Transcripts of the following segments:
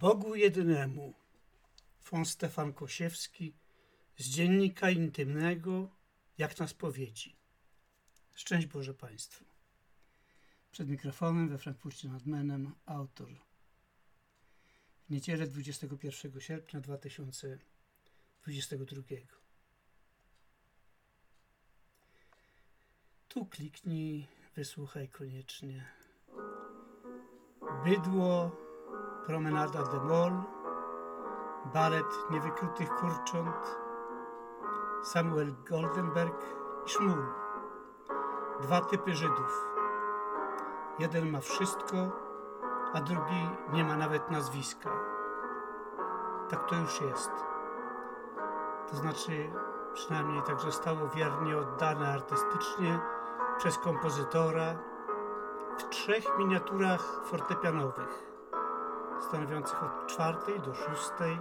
Bogu jedynemu. Fon Stefan Kosiewski z dziennika intymnego, jak na spowiedzi. Szczęść Boże Państwu. Przed mikrofonem we Frankfurcie nad Menem autor. W niedzielę 21 sierpnia 2022. Tu kliknij, wysłuchaj koniecznie. Bydło Promenada de Mol, balet Niewykrutych Kurcząt, Samuel Goldenberg i Szmul. Dwa typy Żydów. Jeden ma wszystko, a drugi nie ma nawet nazwiska. Tak to już jest. To znaczy, przynajmniej tak zostało wiernie oddane artystycznie przez kompozytora w trzech miniaturach fortepianowych stanowiących od czwartej do szóstej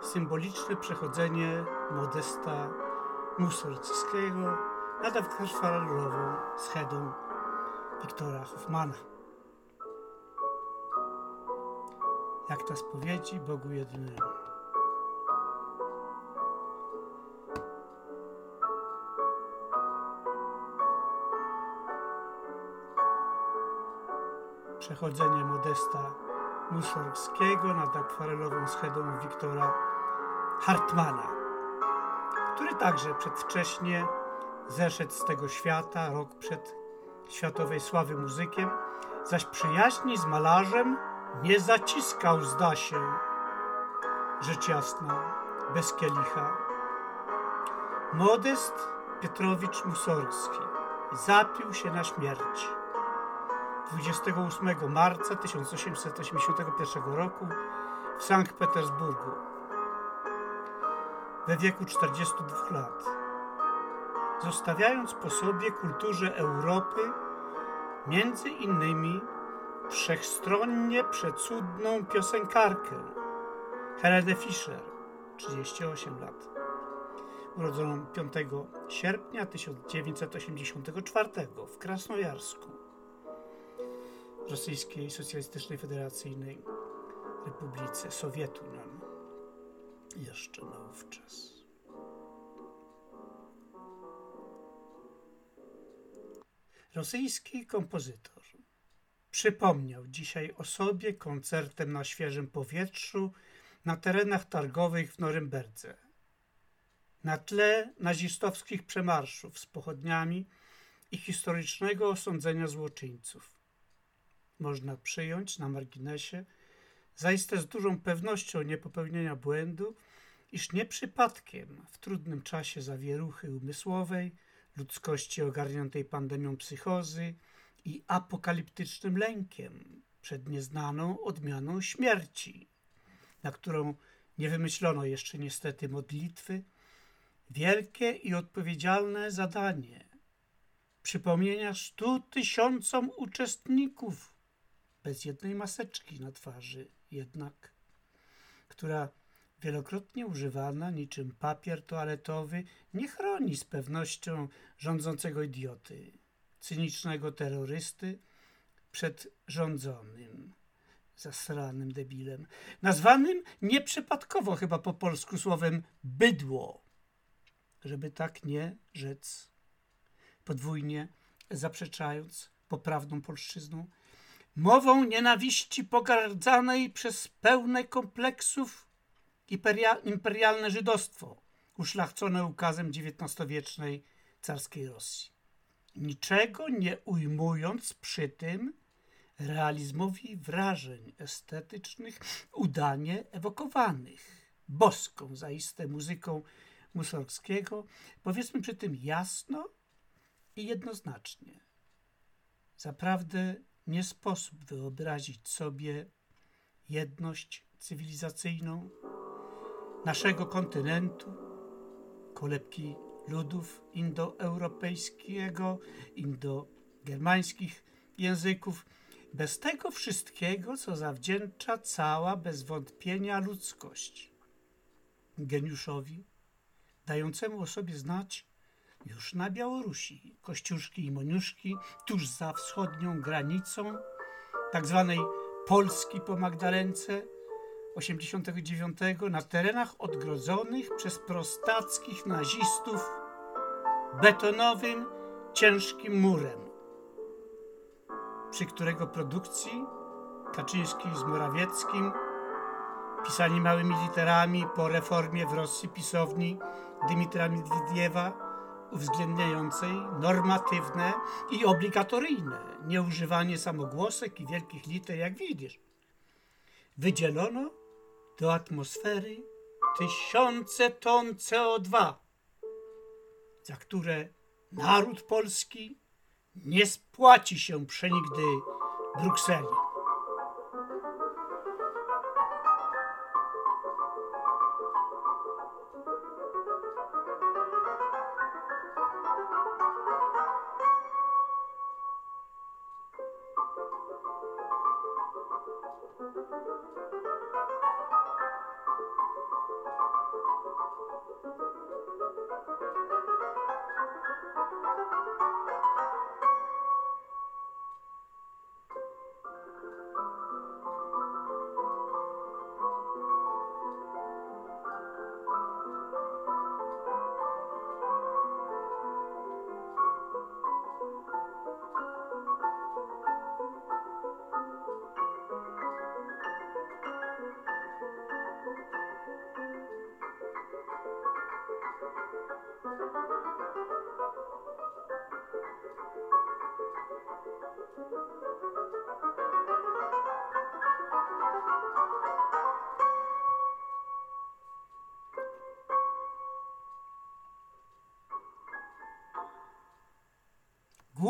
symboliczne przechodzenie Modesta Mussorgskiego nad akwarelową schedą Wiktora Hoffmana. Jak na spowiedzi Bogu jedynemu. Przechodzenie Modesta Mussorgskiego nad akwarelową schedą Wiktora Hartmana, który także przedwcześnie zeszedł z tego świata rok przed światowej sławy muzykiem, zaś przyjaźni z malarzem nie zaciskał, zda się, rzecz jasna, bez kielicha. Modest Pietrowicz Musorski zapił się na śmierć 28 marca 1881 roku w Sankt Petersburgu we wieku 42 lat, zostawiając po sobie kulturze Europy między innymi wszechstronnie przecudną piosenkarkę Helenę Fischer, 38 lat, urodzoną 5 sierpnia 1984 w Krasnojarsku. Rosyjskiej Socjalistycznej Federacyjnej Republice Sowietu nam jeszcze naówczas. Rosyjski kompozytor przypomniał dzisiaj o sobie koncertem na świeżym powietrzu na terenach targowych w Norymberdze. Na tle nazistowskich przemarszów z pochodniami i historycznego osądzenia złoczyńców można przyjąć na marginesie, zaiste z dużą pewnością niepopełnienia błędu, iż nie przypadkiem w trudnym czasie zawieruchy umysłowej, ludzkości ogarniętej pandemią psychozy i apokaliptycznym lękiem przed nieznaną odmianą śmierci, na którą nie wymyślono jeszcze niestety modlitwy, wielkie i odpowiedzialne zadanie przypomnienia stu tysiącom uczestników bez jednej maseczki na twarzy jednak, która wielokrotnie używana niczym papier toaletowy nie chroni z pewnością rządzącego idioty, cynicznego terrorysty przed rządzonym, zasranym debilem, nazwanym nieprzypadkowo chyba po polsku słowem bydło, żeby tak nie rzec, podwójnie zaprzeczając poprawną polszczyzną, mową nienawiści pogardzanej przez pełne kompleksów imperialne żydostwo, uszlachcone ukazem XIX-wiecznej carskiej Rosji. Niczego nie ujmując przy tym realizmowi wrażeń estetycznych udanie ewokowanych boską zaiste muzyką Mussorgskiego, powiedzmy przy tym jasno i jednoznacznie. Zaprawdę nie sposób wyobrazić sobie jedność cywilizacyjną naszego kontynentu, kolebki ludów indoeuropejskiego, indogermańskich języków, bez tego wszystkiego, co zawdzięcza cała bez wątpienia ludzkość. Geniuszowi, dającemu o sobie znać już na Białorusi, Kościuszki i Moniuszki, tuż za wschodnią granicą, tak zwanej Polski po Magdalence, 89 na terenach odgrodzonych przez prostackich nazistów betonowym, ciężkim murem, przy którego produkcji Kaczyński z Morawieckim pisani małymi literami po reformie w Rosji pisowni Dymitra Miedwiediewa uwzględniającej normatywne i obligatoryjne nieużywanie samogłosek i wielkich liter, jak widzisz. Wydzielono do atmosfery tysiące ton CO2, za które naród polski nie spłaci się przenigdy Brukseli.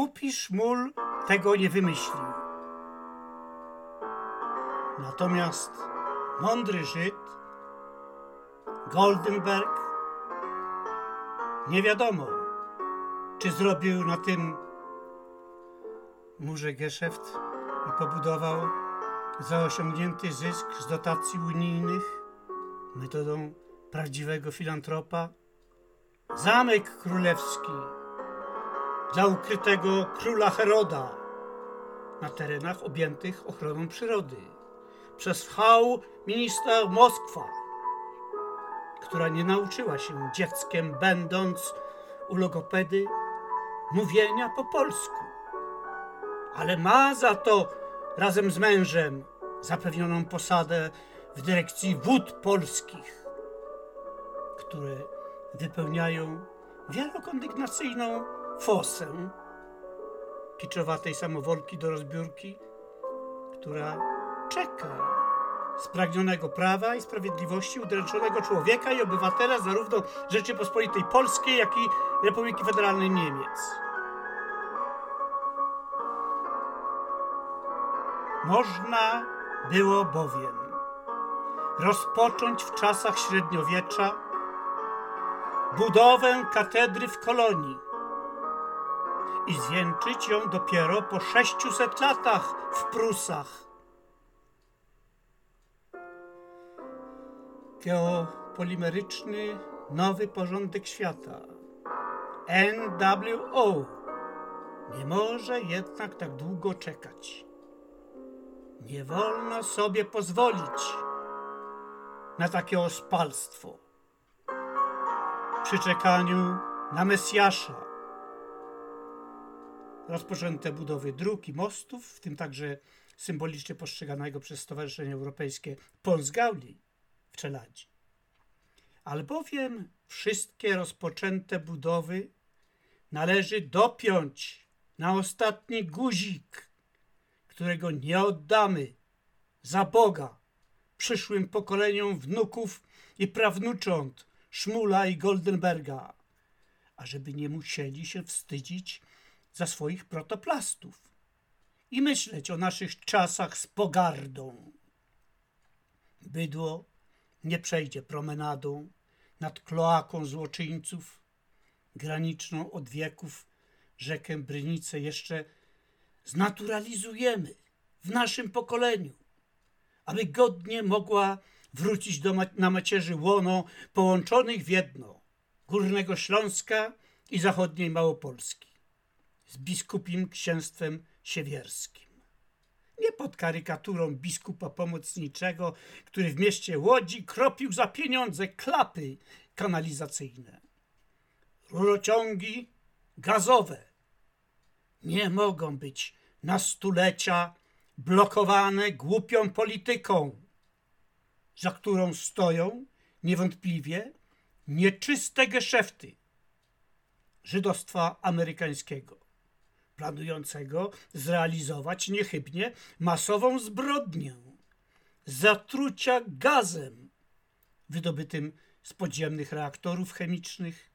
Głupi szmul tego nie wymyślił. Natomiast mądry Żyd, Goldenberg, nie wiadomo, czy zrobił na tym murze geszeft i pobudował za osiągnięty zysk z dotacji unijnych metodą prawdziwego filantropa zamek królewski dla ukrytego króla Heroda na terenach objętych ochroną przyrody przez hał minister Moskwa, która nie nauczyła się dzieckiem, będąc u logopedy, mówienia po polsku, ale ma za to razem z mężem zapewnioną posadę w dyrekcji wód polskich, które wypełniają wielokondygnacyjną fosę kiczowatej samowolki do rozbiórki, która czeka spragnionego prawa i sprawiedliwości udręczonego człowieka i obywatela zarówno Rzeczypospolitej Polskiej, jak i Republiki Federalnej Niemiec. Można było bowiem rozpocząć w czasach średniowiecza budowę katedry w Kolonii i zwieńczyć ją dopiero po 600 latach w Prusach. Geopolimeryczny nowy porządek świata NWO nie może jednak tak długo czekać. Nie wolno sobie pozwolić na takie ospalstwo. Przy czekaniu na Mesjasza rozpoczęte budowy dróg i mostów, w tym także symbolicznie postrzeganego przez Stowarzyszenie Europejskie Polsgauli w Czeladzi. Albowiem wszystkie rozpoczęte budowy należy dopiąć na ostatni guzik, którego nie oddamy za Boga przyszłym pokoleniom wnuków i prawnucząt Szmula i Goldenberga, ażeby nie musieli się wstydzić za swoich protoplastów i myśleć o naszych czasach z pogardą. Bydło nie przejdzie promenadą nad kloaką złoczyńców, graniczną od wieków rzekę Brynicę jeszcze znaturalizujemy w naszym pokoleniu, aby godnie mogła wrócić do ma na macierzy łono połączonych w jedno Górnego Śląska i Zachodniej Małopolski z biskupim księstwem siewierskim. Nie pod karykaturą biskupa pomocniczego, który w mieście Łodzi kropił za pieniądze klapy kanalizacyjne. Rurociągi gazowe nie mogą być na stulecia blokowane głupią polityką, za którą stoją niewątpliwie nieczyste geszefty żydostwa amerykańskiego, planującego zrealizować niechybnie masową zbrodnię zatrucia gazem wydobytym z podziemnych reaktorów chemicznych,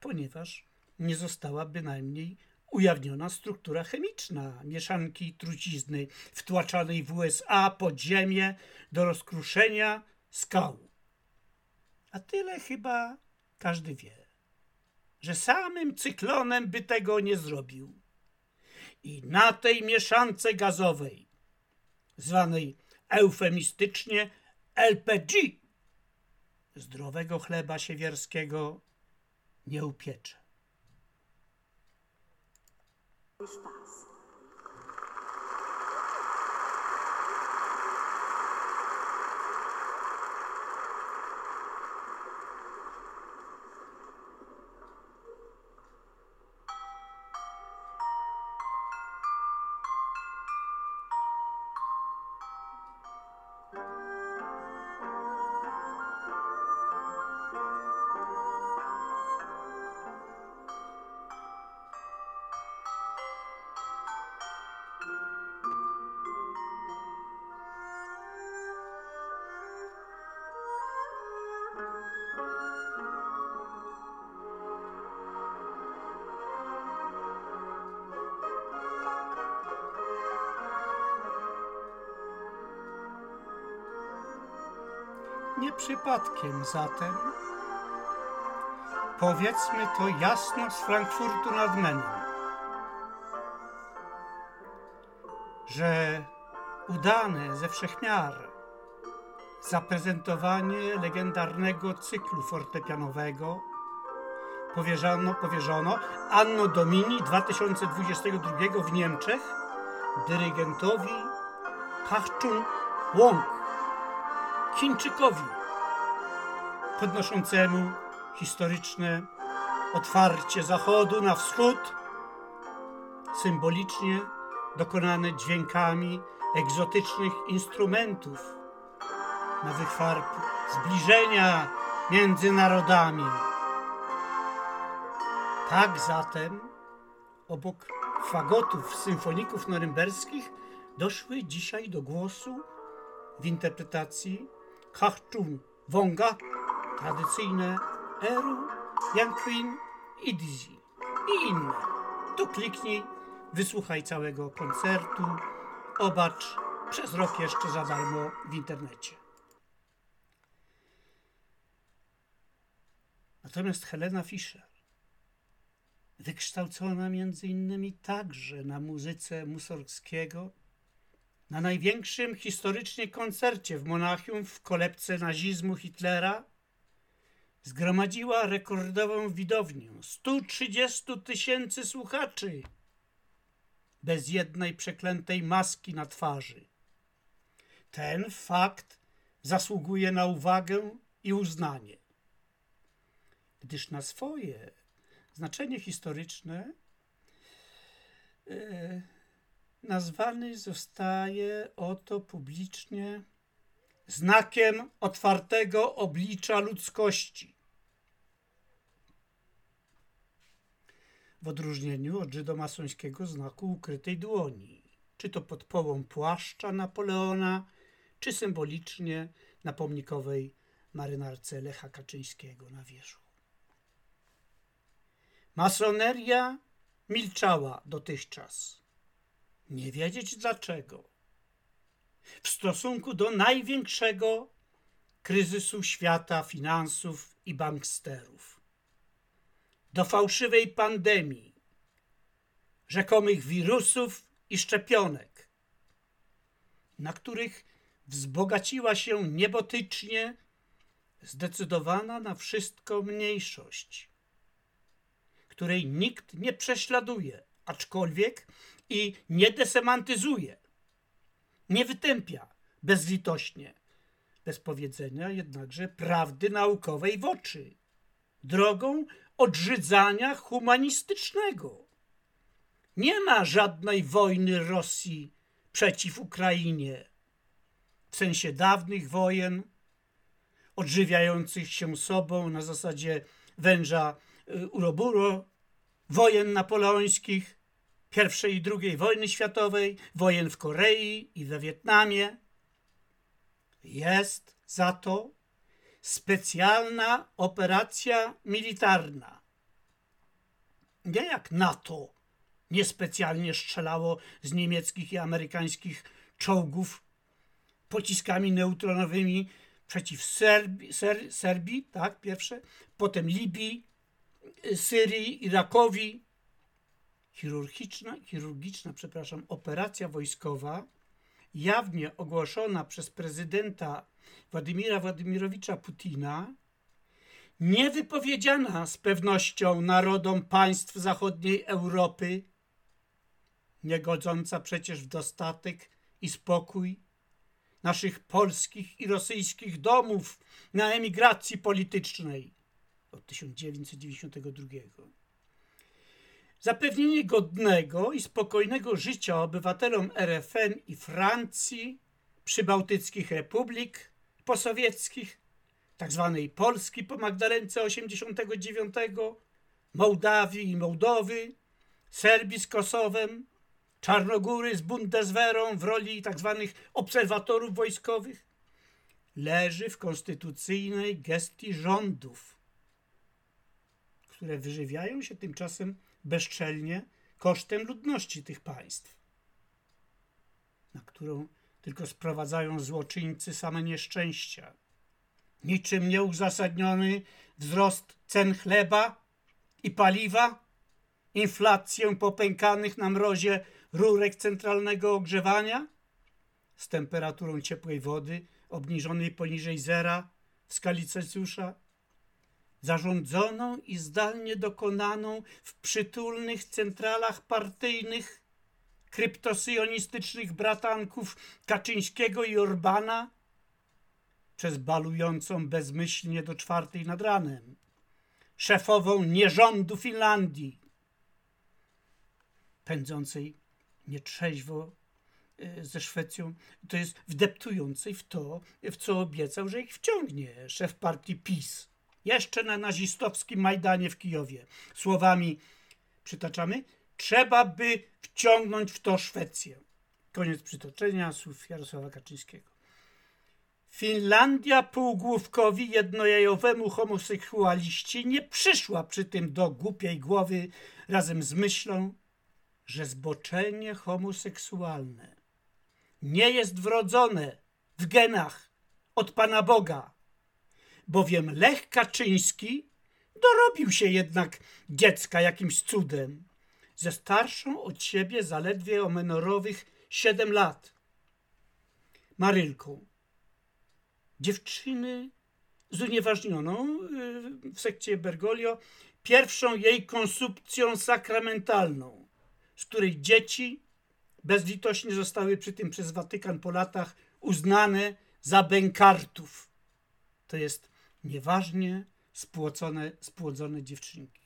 ponieważ nie została bynajmniej ujawniona struktura chemiczna mieszanki trucizny wtłaczanej w USA pod ziemię do rozkruszenia skał. A tyle chyba każdy wie, że samym cyklonem by tego nie zrobił. I na tej mieszance gazowej, zwanej eufemistycznie LPG, zdrowego chleba siewierskiego nie upiecze. Nie przypadkiem zatem. Powiedzmy to jasno z Frankfurtu nad Menem, że udane ze wszechmiar zaprezentowanie legendarnego cyklu fortepianowego powierzono, powierzono Anno Domini 2022 w Niemczech dyrygentowi Kachchun Wong, Chińczykowi, podnoszącemu historyczne otwarcie Zachodu na wschód, symbolicznie dokonane dźwiękami egzotycznych instrumentów na wychwar zbliżenia między narodami. Tak zatem, obok fagotów symfoników norymberskich, doszły dzisiaj do głosu w interpretacji Kachchun Wonga tradycyjne Eru, Young Queen i Dizzy i inne. Tu kliknij, wysłuchaj całego koncertu, obacz przez rok jeszcze za darmo w internecie. Natomiast Helena Fischer, wykształcona między innymi także na muzyce Mussorgskiego, na największym historycznie koncercie w Monachium w kolebce nazizmu Hitlera, zgromadziła rekordową widownię 130 tysięcy słuchaczy bez jednej przeklętej maski na twarzy. Ten fakt zasługuje na uwagę i uznanie, gdyż na swoje znaczenie historyczne e, nazwany zostaje oto publicznie znakiem otwartego oblicza ludzkości. W odróżnieniu od żydomasońskiego znaku ukrytej dłoni, czy to pod połą płaszcza Napoleona, czy symbolicznie na pomnikowej marynarce Lecha Kaczyńskiego na wierzchu. Masoneria milczała dotychczas. Nie wiedzieć dlaczego. W stosunku do największego kryzysu świata finansów i banksterów, do fałszywej pandemii, rzekomych wirusów i szczepionek, na których wzbogaciła się niebotycznie zdecydowana na wszystko mniejszość, której nikt nie prześladuje, aczkolwiek i nie desemantyzuje, nie wytępia bezlitośnie, bez powiedzenia jednakże prawdy naukowej w oczy, drogą odrzydzania humanistycznego. Nie ma żadnej wojny Rosji przeciw Ukrainie w sensie dawnych wojen, odżywiających się sobą na zasadzie węża y, Uroburo, wojen napoleońskich, pierwszej i II wojny światowej, wojen w Korei i we Wietnamie. Jest za to specjalna operacja militarna. Nie jak NATO niespecjalnie strzelało z niemieckich i amerykańskich czołgów pociskami neutronowymi przeciw Serbii, Ser, Serbii, tak, pierwsze, potem Libii, Syrii, Irakowi. Chirurgiczna, chirurgiczna, przepraszam, operacja wojskowa jawnie ogłoszona przez prezydenta Władimira Władimirowicza Putina, niewypowiedziana z pewnością narodom państw zachodniej Europy, niegodząca przecież w dostatek i spokój naszych polskich i rosyjskich domów na emigracji politycznej od 1992. Zapewnienie godnego i spokojnego życia obywatelom RFN i Francji, przybałtyckich republik posowieckich, tzw. Tak Polski po Magdalence 89, Mołdawii i Mołdowy, Serbii z Kosowem, Czarnogóry z Bundeswehrą w roli tzw. Tak obserwatorów wojskowych, leży w konstytucyjnej gestii rządów, które wyżywiają się tymczasem bezczelnie kosztem ludności tych państw, na którą tylko sprowadzają złoczyńcy same nieszczęścia. Niczym nieuzasadniony wzrost cen chleba i paliwa, inflację popękanych na mrozie rurek centralnego ogrzewania z temperaturą ciepłej wody obniżonej poniżej zera w skali Celsjusza, zarządzoną i zdalnie dokonaną w przytulnych centralach partyjnych kryptosyjonistycznych bratanków Kaczyńskiego i Orbana przez balującą bezmyślnie do czwartej nad ranem, szefową nierządu Finlandii, pędzącej nietrzeźwo e, ze Szwecją, to jest wdeptującej w to, w co obiecał, że ich wciągnie szef partii PiS. Jeszcze na nazistowskim Majdanie w Kijowie. Słowami przytaczamy, trzeba by wciągnąć w to Szwecję. Koniec przytoczenia słów Jarosława Kaczyńskiego. Finlandia półgłówkowi jednojajowemu homoseksualiści nie przyszła przy tym do głupiej głowy razem z myślą, że zboczenie homoseksualne nie jest wrodzone w genach od Pana Boga, bowiem Lech Kaczyński dorobił się jednak dziecka jakimś cudem ze starszą od siebie zaledwie o menorowych siedem lat. Marylką. Dziewczyny z unieważnioną y, w sekcie Bergoglio pierwszą jej konsumpcją sakramentalną, z której dzieci bezlitośnie zostały przy tym przez Watykan po latach uznane za bękartów. To jest nieważnie spłocone, spłodzone dziewczynki.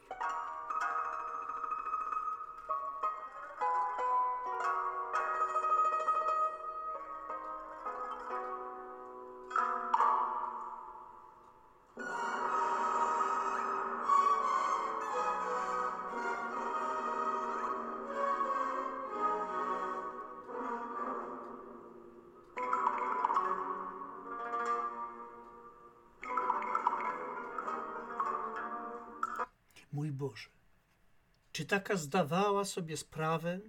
Taka zdawała sobie sprawę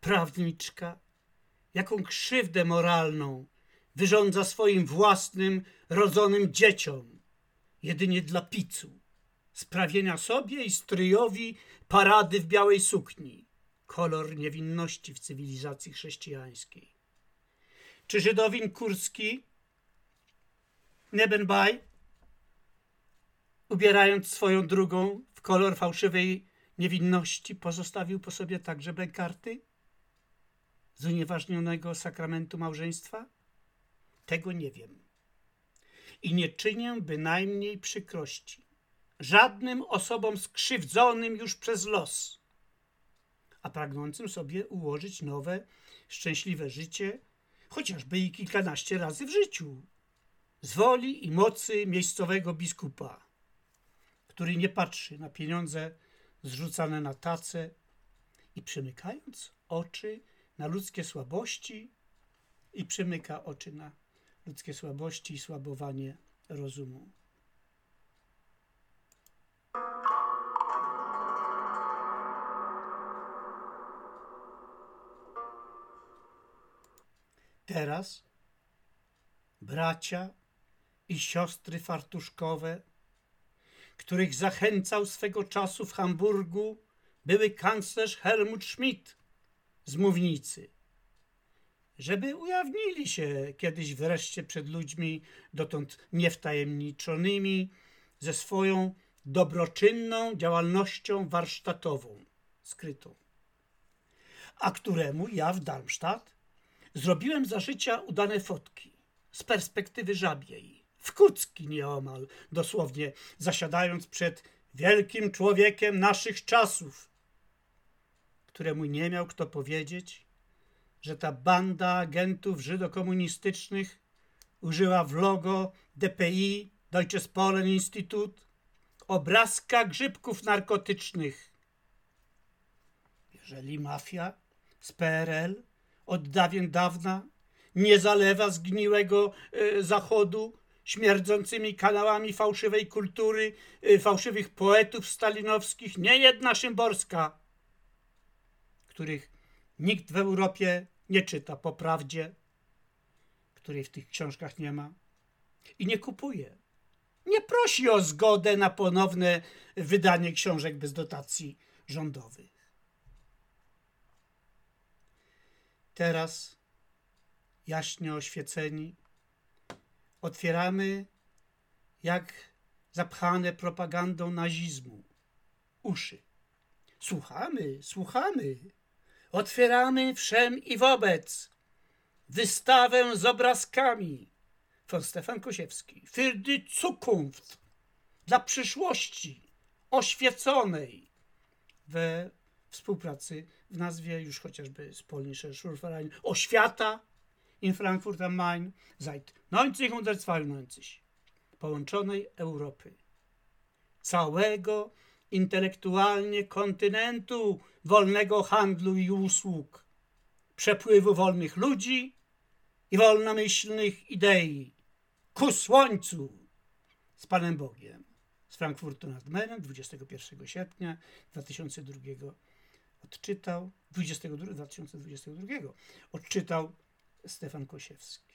prawniczka, jaką krzywdę moralną wyrządza swoim własnym, rodzonym dzieciom, jedynie dla picu, sprawienia sobie i stryjowi parady w białej sukni, kolor niewinności w cywilizacji chrześcijańskiej. Czy Żydowin Kurski, Nebenbaj, ubierając swoją drugą w kolor fałszywej niewinności pozostawił po sobie także bękarty? z unieważnionego sakramentu małżeństwa? Tego nie wiem. I nie czynię bynajmniej przykrości żadnym osobom skrzywdzonym już przez los, a pragnącym sobie ułożyć nowe, szczęśliwe życie, chociażby i kilkanaście razy w życiu, z woli i mocy miejscowego biskupa, który nie patrzy na pieniądze zrzucane na tacę i przymykając oczy na ludzkie słabości i przymyka oczy na ludzkie słabości i słabowanie rozumu. Teraz bracia i siostry fartuszkowe, których zachęcał swego czasu w Hamburgu były kanclerz Helmut Schmidt z mównicy, żeby ujawnili się kiedyś wreszcie przed ludźmi dotąd niewtajemniczonymi ze swoją dobroczynną działalnością warsztatową skrytą, a któremu ja w Darmstadt Zrobiłem za życia udane fotki z perspektywy żabiej, w kucki nieomal, dosłownie zasiadając przed wielkim człowiekiem naszych czasów, któremu nie miał kto powiedzieć, że ta banda agentów żydokomunistycznych użyła w logo DPI, Deutsches Polen Institut, obrazka grzybków narkotycznych. Jeżeli mafia z PRL od dawien dawna, nie zalewa zgniłego e, zachodu śmierdzącymi kanałami fałszywej kultury, e, fałszywych poetów stalinowskich, nie jedna Szymborska, których nikt w Europie nie czyta po prawdzie, której w tych książkach nie ma i nie kupuje. Nie prosi o zgodę na ponowne wydanie książek bez dotacji rządowych. Teraz, jaśnie oświeceni, otwieramy, jak zapchane propagandą nazizmu, uszy. Słuchamy, słuchamy. Otwieramy wszem i wobec wystawę z obrazkami. Von Stefan Kosiewski. Für die Zukunft. Dla przyszłości oświeconej we współpracy w nazwie już chociażby z Polnischer Schulverein Oświata in Frankfurt am Main seit 1992 połączonej Europy. Całego intelektualnie kontynentu wolnego handlu i usług, przepływu wolnych ludzi i wolnomyślnych idei ku słońcu z Panem Bogiem z Frankfurtu nad Menem 21 sierpnia 2002 odczytał 22, 2022 odczytał Stefan Kosiewski.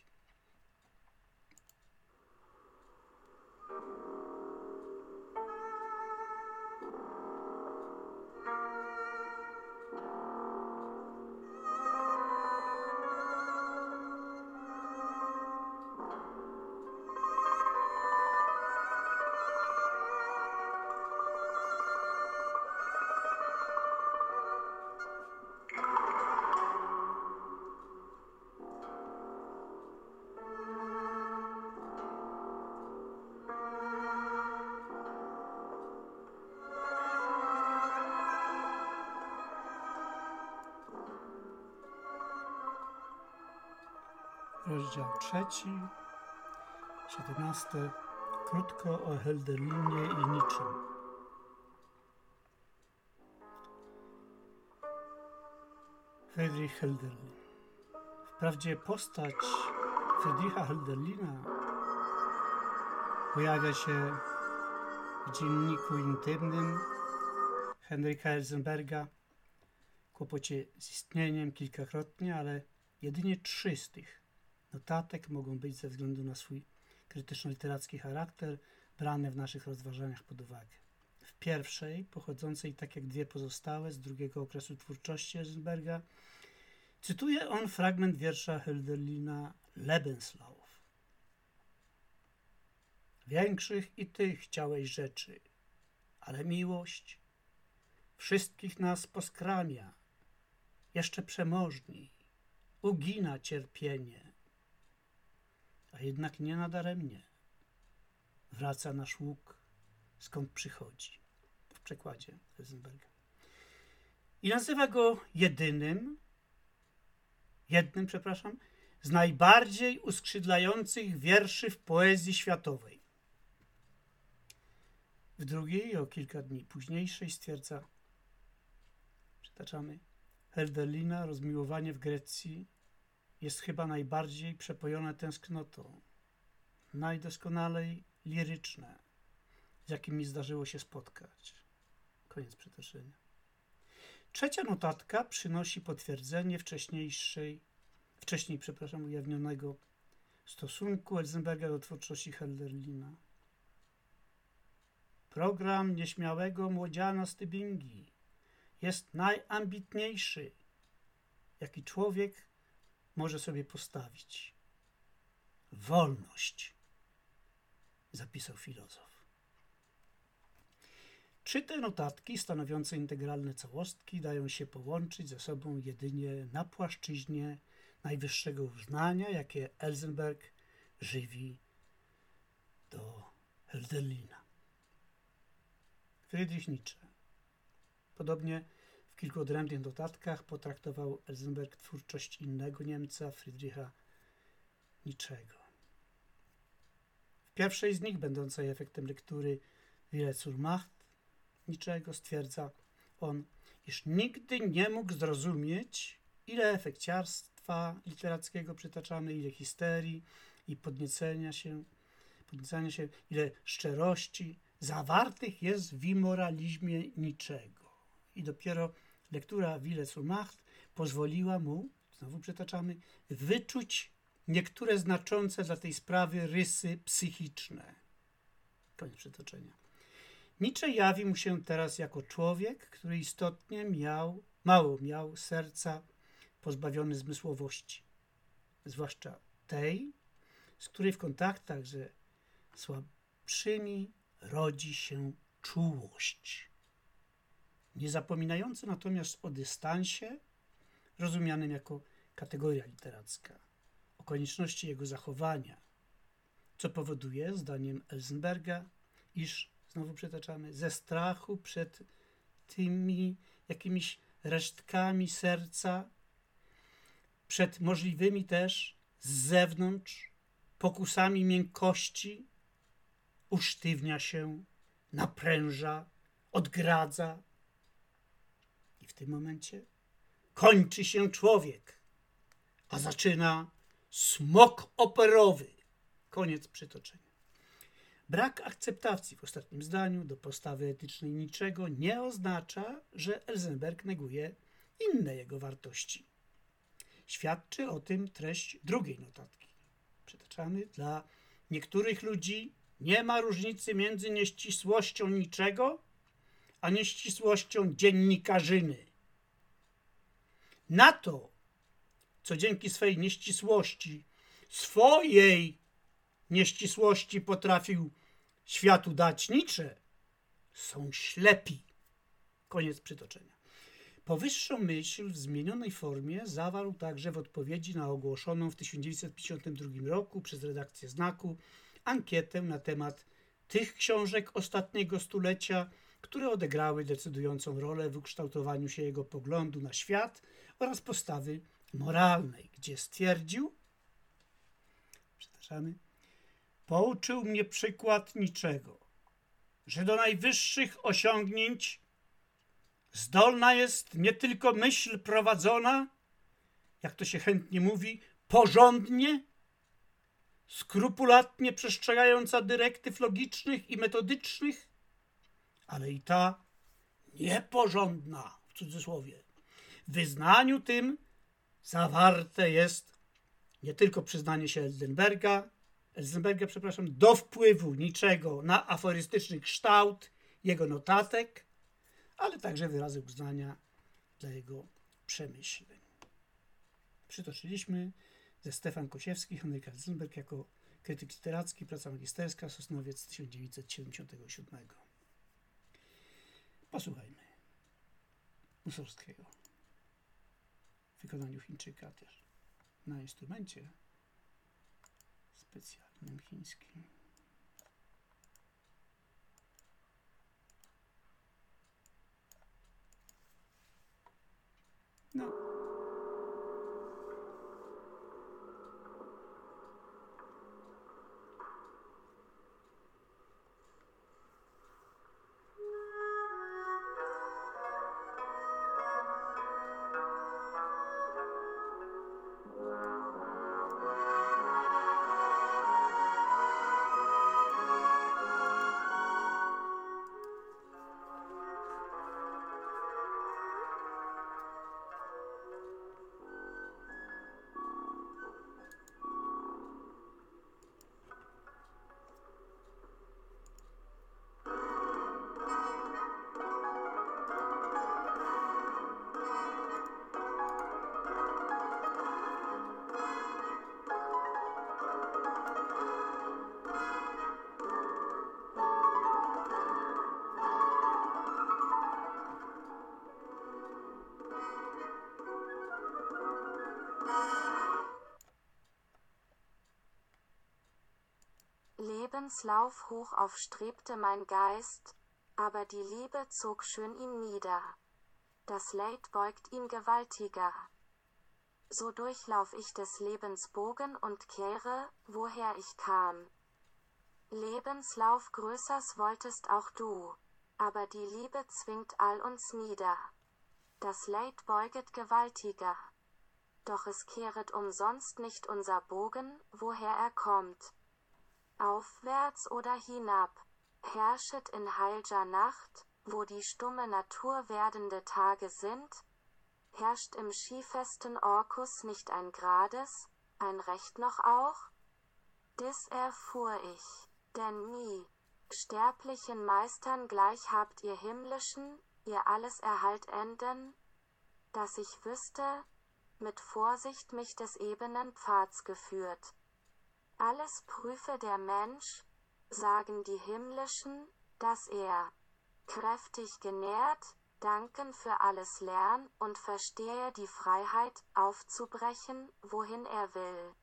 Rozdział trzeci, siedemnasty, krótko o Helderlinie i niczym. Friedrich Helderlin. Wprawdzie postać Friedricha Helderlina pojawia się w dzienniku intymnym Henryka Elzenberga, kłopocie z istnieniem kilkakrotnie, ale jedynie trzy z tych notatek mogą być ze względu na swój krytyczno-literacki charakter brane w naszych rozważaniach pod uwagę. W pierwszej, pochodzącej tak jak dwie pozostałe z drugiego okresu twórczości Eisenberga, cytuje on fragment wiersza Hölderlina Lebenslauf. Większych i tych chciałeś rzeczy, ale miłość wszystkich nas poskramia, jeszcze przemożni, ugina cierpienie, a jednak nie nadaremnie. Wraca nasz łuk, skąd przychodzi. W przekładzie Heisenberga. I nazywa go jedynym, jednym, przepraszam, z najbardziej uskrzydlających wierszy w poezji światowej. W drugiej, o kilka dni późniejszej, stwierdza, przytaczamy, Herderlina, rozmiłowanie w Grecji jest chyba najbardziej przepojone tęsknotą, najdoskonalej liryczne, z jakim mi zdarzyło się spotkać. Koniec przytoczenia. Trzecia notatka przynosi potwierdzenie wcześniejszej, wcześniej, przepraszam, ujawnionego stosunku Elzenberga do twórczości Helderlina. Program nieśmiałego młodziana z Tybingi jest najambitniejszy, jaki człowiek może sobie postawić. Wolność, zapisał filozof. Czy te notatki stanowiące integralne całostki dają się połączyć ze sobą jedynie na płaszczyźnie najwyższego uznania, jakie Elzenberg żywi do Hölderlina. Friedrich Nietzsche. Podobnie kilku odrębnych notatkach potraktował Elzenberg twórczość innego Niemca, Friedricha Nietzschego. W pierwszej z nich, będącej efektem lektury Wille zur Macht Nietzschego, stwierdza on, iż nigdy nie mógł zrozumieć, ile efekciarstwa literackiego przytaczamy, ile histerii i podniecenia się, podniecania się, ile szczerości zawartych jest w immoralizmie niczego. I dopiero lektura Wille zur Macht pozwoliła mu, znowu przytaczamy, wyczuć niektóre znaczące dla tej sprawy rysy psychiczne. Koniec przytoczenia. Nietzsche jawi mu się teraz jako człowiek, który istotnie miał, mało miał serca pozbawiony zmysłowości, zwłaszcza tej, z której w kontaktach ze słabszymi rodzi się czułość. Nie zapominający natomiast o dystansie, rozumianym jako kategoria literacka, o konieczności jego zachowania, co powoduje, zdaniem Elsenberga, iż, znowu przytaczamy, ze strachu przed tymi jakimiś resztkami serca, przed możliwymi też z zewnątrz pokusami miękkości, usztywnia się, napręża, odgradza. I w tym momencie kończy się człowiek, a zaczyna smok operowy. Koniec przytoczenia. Brak akceptacji w ostatnim zdaniu do postawy etycznej niczego nie oznacza, że Elzenberg neguje inne jego wartości. Świadczy o tym treść drugiej notatki. Przytaczamy dla niektórych ludzi nie ma różnicy między nieścisłością niczego, a nieścisłością dziennikarzyny. Na to, co dzięki swej nieścisłości, swojej nieścisłości potrafił światu dać nicze, są ślepi. Koniec przytoczenia. Powyższą myśl w zmienionej formie zawarł także w odpowiedzi na ogłoszoną w 1952 roku przez redakcję Znaku ankietę na temat tych książek ostatniego stulecia, które odegrały decydującą rolę w ukształtowaniu się jego poglądu na świat oraz postawy moralnej, gdzie stwierdził, przepraszamy, pouczył mnie przykład niczego, że do najwyższych osiągnięć zdolna jest nie tylko myśl prowadzona, jak to się chętnie mówi, porządnie, skrupulatnie przestrzegająca dyrektyw logicznych i metodycznych, ale i ta nieporządna, w cudzysłowie. W wyznaniu tym zawarte jest nie tylko przyznanie się Elzenberga, Elzenberga, przepraszam, do wpływu niczego na aforystyczny kształt jego notatek, ale także wyrazy uznania dla jego przemyśleń. Przytoczyliśmy ze Stefan Kosiewski, Henryk Elzenberg jako krytyk literacki, praca magisterska, Sosnowiec 1977. Posłuchajmy Musorskiego w wykonaniu Chińczyka też. na instrumencie specjalnym chińskim. No. Lebenslauf hoch auf strebte mein Geist, aber die Liebe zog schön ihm nieder. Das Leid beugt ihn gewaltiger. So durchlauf ich des Lebens Bogen und kehre, woher ich kam. Lebenslauf größers wolltest auch du, aber die Liebe zwingt all uns nieder. Das Leid beuget gewaltiger. Doch es kehret umsonst nicht unser Bogen, woher er kommt aufwärts oder hinab, herrschet in heilger Nacht, wo die stumme Natur werdende Tage sind, herrscht im skifesten Orkus nicht ein Grades, ein Recht noch auch? Dis erfuhr ich, denn nie, sterblichen Meistern gleich habt ihr himmlischen, ihr alles Erhalt enden, dass ich wüsste, mit Vorsicht mich des ebenen Pfads geführt. Alles prüfe der Mensch, sagen die Himmlischen, dass er kräftig genährt, danken für alles lern und verstehe die Freiheit, aufzubrechen, wohin er will.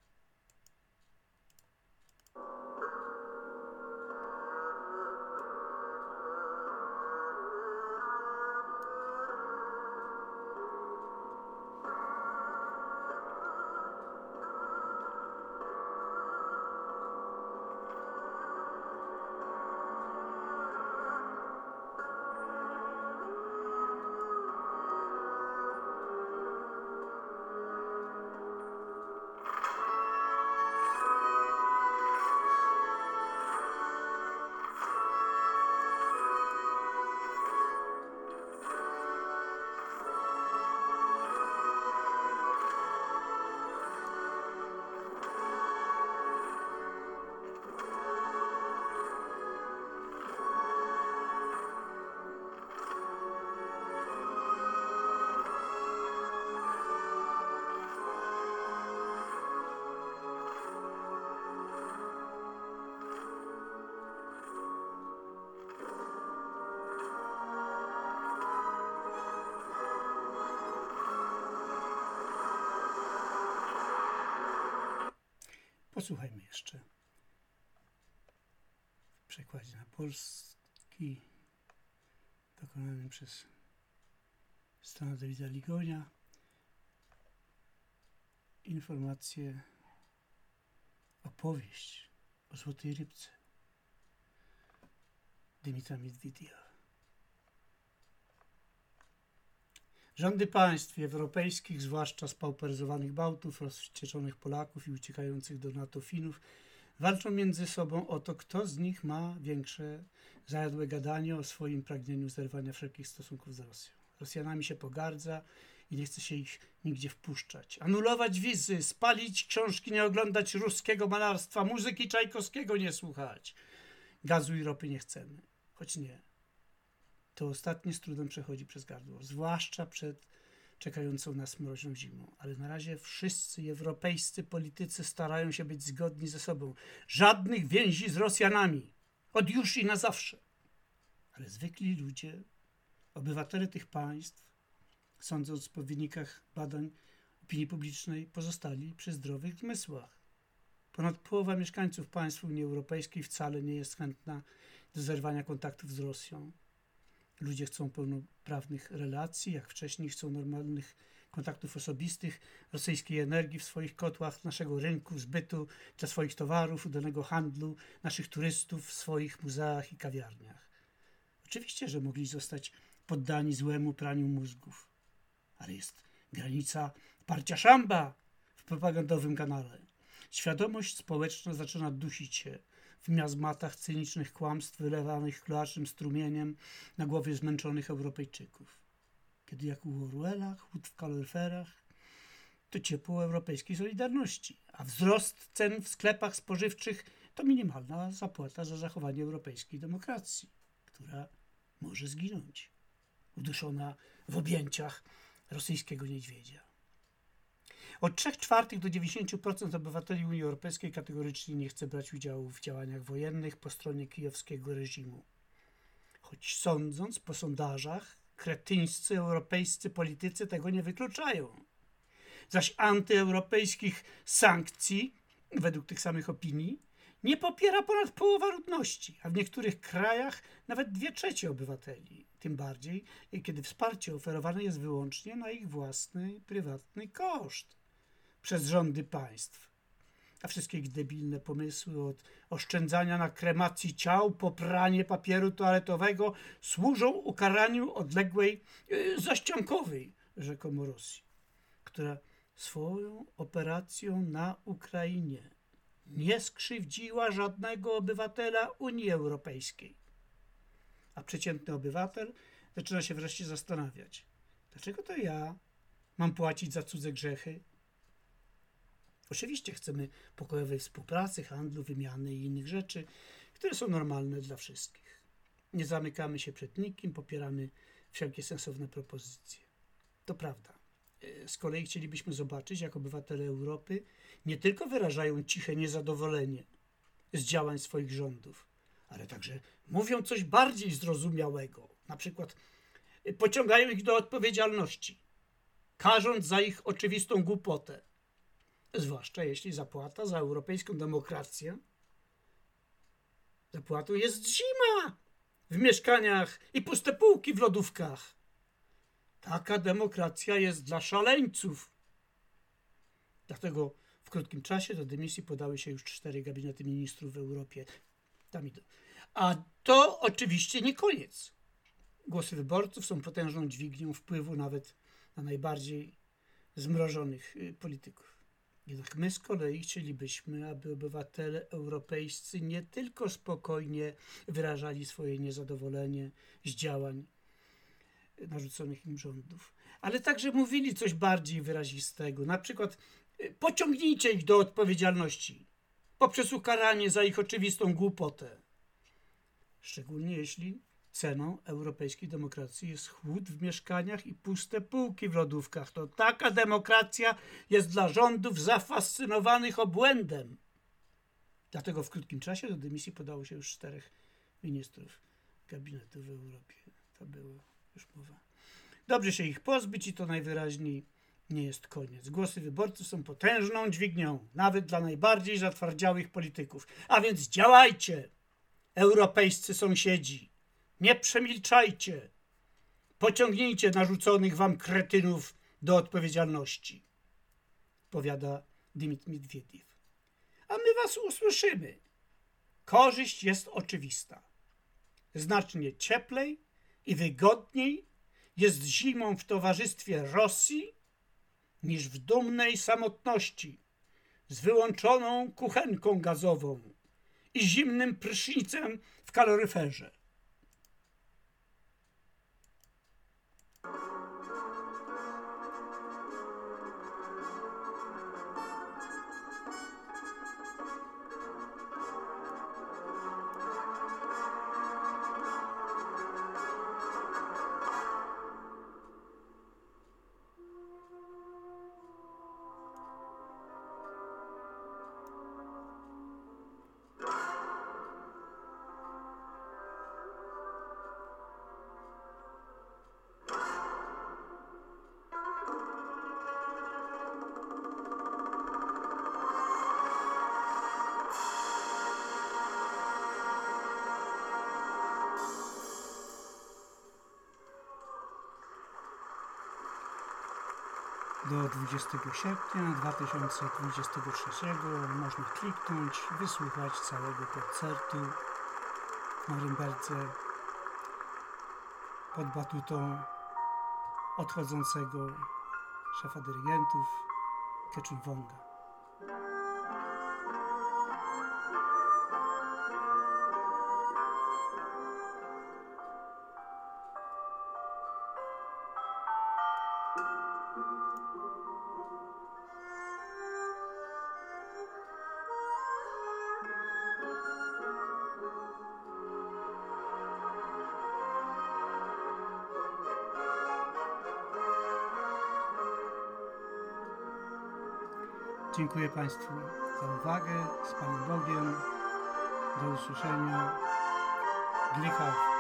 Posłuchajmy jeszcze. W przekładzie na polski dokonanym przez strona Dawida Ligonia. Informację, opowieść o Złotej Rybce. Dymitra Miedwiediewa. Rządy państw europejskich, zwłaszcza spauperyzowanych Bałtów, rozwścieczonych Polaków i uciekających do NATO Finów, walczą między sobą o to, kto z nich ma większe zajadłe gadanie o swoim pragnieniu zerwania wszelkich stosunków z Rosją. Rosjanami się pogardza i nie chce się ich nigdzie wpuszczać. Anulować wizy, spalić książki, nie oglądać ruskiego malarstwa, muzyki Czajkowskiego nie słuchać. Gazu i ropy nie chcemy, choć nie to ostatnie z trudem przechodzi przez gardło, zwłaszcza przed czekającą nas mroźną zimą. Ale na razie wszyscy europejscy politycy starają się być zgodni ze sobą. Żadnych więzi z Rosjanami. Od już i na zawsze. Ale zwykli ludzie, obywatele tych państw, sądząc po wynikach badań opinii publicznej pozostali przy zdrowych zmysłach. Ponad połowa mieszkańców państw Unii Europejskiej wcale nie jest chętna do zerwania kontaktów z Rosją. Ludzie chcą pełnoprawnych relacji, jak wcześniej chcą normalnych kontaktów osobistych, rosyjskiej energii w swoich kotłach, naszego rynku, zbytu dla swoich towarów, udanego handlu, naszych turystów w swoich muzeach i kawiarniach. Oczywiście, że mogli zostać poddani złemu praniu mózgów, ale jest granica parcia szamba w propagandowym kanale. Świadomość społeczna zaczyna dusić się w miazmatach cynicznych kłamstw wylewanych kloacznym strumieniem na głowy zmęczonych Europejczyków. Kiedy jak u Orwella, chłód w kaloryferach, to ciepło europejskiej solidarności, a wzrost cen w sklepach spożywczych to minimalna zapłata za zachowanie europejskiej demokracji, która może zginąć, uduszona w objęciach rosyjskiego niedźwiedzia. Od 3 czwartych do 90% obywateli Unii Europejskiej kategorycznie nie chce brać udziału w działaniach wojennych po stronie kijowskiego reżimu. Choć sądząc po sondażach, kretyńscy europejscy politycy tego nie wykluczają. Zaś antyeuropejskich sankcji, według tych samych opinii, nie popiera ponad połowa ludności, a w niektórych krajach nawet dwie trzecie obywateli. Tym bardziej, kiedy wsparcie oferowane jest wyłącznie na ich własny, prywatny koszt przez rządy państw. A wszystkie ich debilne pomysły od oszczędzania na kremacji ciał po pranie papieru toaletowego służą ukaraniu odległej yy, zaściankowej rzekomo Rosji, która swoją operacją na Ukrainie nie skrzywdziła żadnego obywatela Unii Europejskiej. A przeciętny obywatel zaczyna się wreszcie zastanawiać, dlaczego to ja mam płacić za cudze grzechy? Oczywiście chcemy pokojowej współpracy, handlu, wymiany i innych rzeczy, które są normalne dla wszystkich. Nie zamykamy się przed nikim, popieramy wszelkie sensowne propozycje. To prawda. E, z kolei chcielibyśmy zobaczyć, jak obywatele Europy nie tylko wyrażają ciche niezadowolenie z działań swoich rządów, ale także mówią coś bardziej zrozumiałego, na przykład e, pociągają ich do odpowiedzialności, karząc za ich oczywistą głupotę zwłaszcza jeśli zapłata za europejską demokrację zapłatą jest zima w mieszkaniach i puste półki w lodówkach. Taka demokracja jest dla szaleńców. Dlatego w krótkim czasie do dymisji podały się już cztery gabinety ministrów w Europie. A to oczywiście nie koniec. Głosy wyborców są potężną dźwignią wpływu nawet na najbardziej zmrożonych y, polityków. Jednak my z kolei chcielibyśmy, aby obywatele europejscy nie tylko spokojnie wyrażali swoje niezadowolenie z działań narzuconych im rządów, ale także mówili coś bardziej wyrazistego. Na przykład y, pociągnijcie ich do odpowiedzialności poprzez ukaranie za ich oczywistą głupotę. Szczególnie jeśli Ceną europejskiej demokracji jest chłód w mieszkaniach i puste półki w lodówkach. To taka demokracja jest dla rządów zafascynowanych obłędem. Dlatego w krótkim czasie do dymisji podało się już czterech ministrów gabinetu w Europie. To było już mowa. Dobrze się ich pozbyć i to najwyraźniej nie jest koniec. Głosy wyborców są potężną dźwignią, nawet dla najbardziej zatwardziałych polityków. A więc działajcie, europejscy sąsiedzi. Nie przemilczajcie. Pociągnijcie narzuconych wam kretynów do odpowiedzialności, powiada Dmitry Miedwiediew. A my was usłyszymy. Korzyść jest oczywista. Znacznie cieplej i wygodniej jest zimą w towarzystwie Rosji niż w dumnej samotności z wyłączoną kuchenką gazową i zimnym prysznicem w kaloryferze. 20 sierpnia 2023 można kliknąć, wysłuchać całego koncertu w Norymberdze pod batutą odchodzącego szefa dyrygentów Keczun Wonga. Dziękuję Państwu za uwagę. Z Panem Bogiem. Do usłyszenia. Glicha